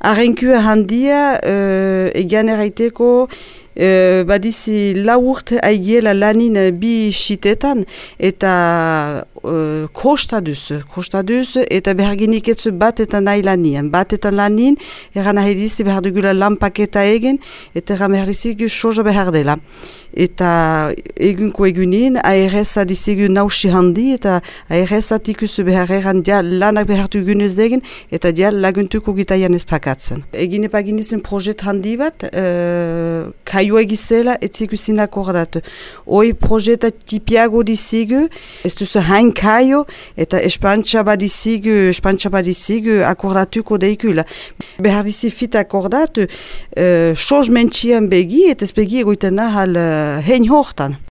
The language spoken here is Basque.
Arrenkua handia, uh, egian erraiteko, uh, badizi lau urte aigiela lanin bi sitetan, eta uh, kosta duzu, kosta duzu, eta behar etzu bat eta nahi lanien. Bat eta lanien, eran ahedizi behar dugula lan paketa egin, eta eran behar dizigu soja behar dela. Eta egunko egunin, ARS adizigu nausi handi, eta ARS atikuzu behar eran dia lanak behar dugunez egin, eta dia laguntuko gitaian ez pakatzen. Egin epaginizen projet handi bat, uh, kaio egizela, etzikusin akordatu. Hoi projeta tipiago dizigu, ez duzu hain kaio eta espantxa badizigu, espantxa badizigu akordatuko deikula. Behar dizi fit akordatu, uh, soz mentxian begi eta ez begi egoiten nahal uh, hein hortan.